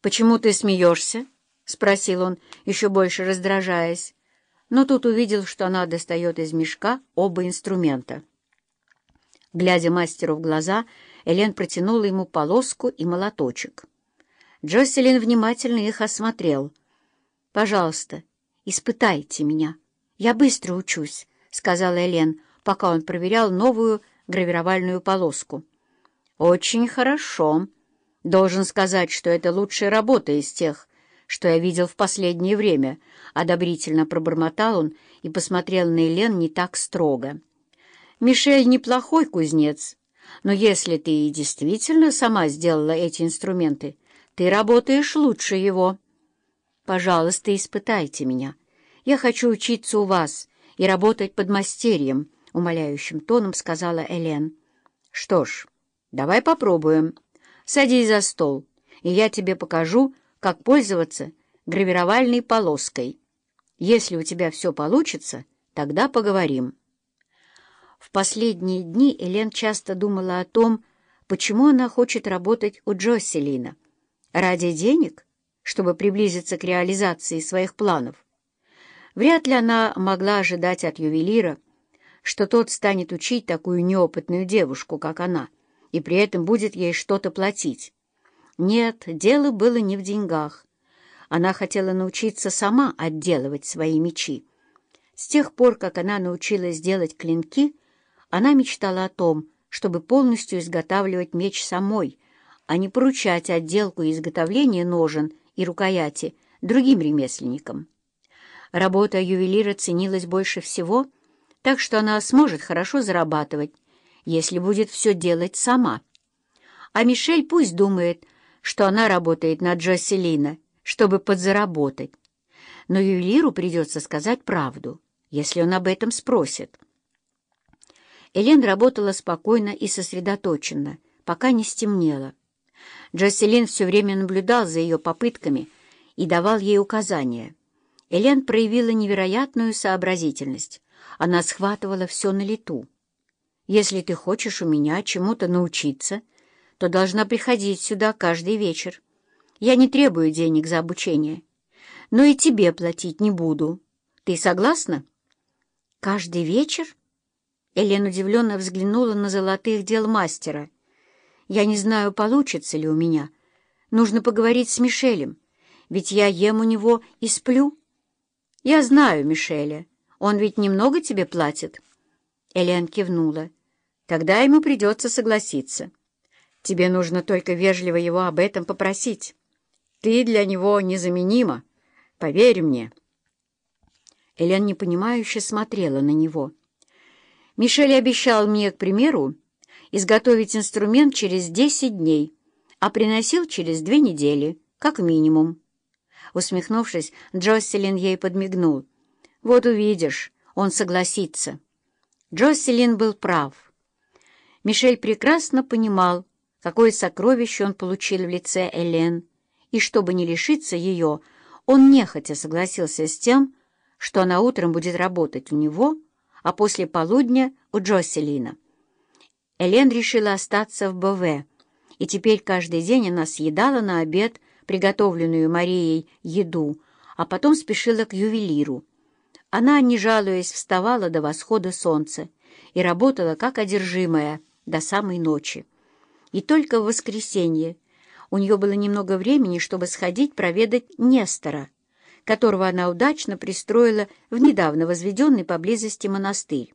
«Почему ты смеешься?» — спросил он, еще больше раздражаясь. Но тут увидел, что она достает из мешка оба инструмента. Глядя мастеру в глаза, Элен протянула ему полоску и молоточек. Джоселин внимательно их осмотрел. «Пожалуйста, испытайте меня. Я быстро учусь», — сказала Элен, пока он проверял новую гравировальную полоску. «Очень хорошо. Должен сказать, что это лучшая работа из тех, что я видел в последнее время», — одобрительно пробормотал он и посмотрел на Элен не так строго. «Мишель неплохой кузнец, но если ты и действительно сама сделала эти инструменты, ты работаешь лучше его. Пожалуйста, испытайте меня. Я хочу учиться у вас и работать под мастерьем», — умоляющим тоном сказала Элен. «Что ж, давай попробуем. Садись за стол, и я тебе покажу, как пользоваться гравировальной полоской. Если у тебя все получится, тогда поговорим». В последние дни Элен часто думала о том, почему она хочет работать у Джоселина. Ради денег? Чтобы приблизиться к реализации своих планов? Вряд ли она могла ожидать от ювелира, что тот станет учить такую неопытную девушку, как она, и при этом будет ей что-то платить. Нет, дело было не в деньгах. Она хотела научиться сама отделывать свои мечи. С тех пор, как она научилась делать клинки, она мечтала о том, чтобы полностью изготавливать меч самой, а не поручать отделку и изготовление ножен и рукояти другим ремесленникам. Работа ювелира ценилась больше всего, так что она сможет хорошо зарабатывать, если будет все делать сама. А Мишель пусть думает, что она работает на Джоселина, чтобы подзаработать. Но ювелиру придется сказать правду, если он об этом спросит. Элен работала спокойно и сосредоточенно, пока не стемнело. Джоселин все время наблюдал за ее попытками и давал ей указания. Элен проявила невероятную сообразительность. Она схватывала все на лету. «Если ты хочешь у меня чему-то научиться, то должна приходить сюда каждый вечер. Я не требую денег за обучение, но и тебе платить не буду. Ты согласна?» «Каждый вечер?» Элен удивленно взглянула на золотых дел мастера. «Я не знаю, получится ли у меня. Нужно поговорить с Мишелем, ведь я ем у него и сплю». «Я знаю Мишеля. Он ведь немного тебе платит?» Элен кивнула. «Тогда ему придется согласиться. Тебе нужно только вежливо его об этом попросить. Ты для него незаменима, поверь мне». Элен непонимающе смотрела на него. Мишель обещал мне, к примеру, изготовить инструмент через десять дней, а приносил через две недели, как минимум. Усмехнувшись, Джоселин ей подмигнул. «Вот увидишь, он согласится». Джоселин был прав. Мишель прекрасно понимал, какое сокровище он получил в лице Элен, и чтобы не лишиться ее, он нехотя согласился с тем, что она утром будет работать у него, а после полудня у Джоселина. Элен решила остаться в Бове, и теперь каждый день она съедала на обед приготовленную Марией еду, а потом спешила к ювелиру. Она, не жалуясь, вставала до восхода солнца и работала как одержимая до самой ночи. И только в воскресенье у нее было немного времени, чтобы сходить проведать Нестора, которого она удачно пристроила в недавно возведенный поблизости монастырь.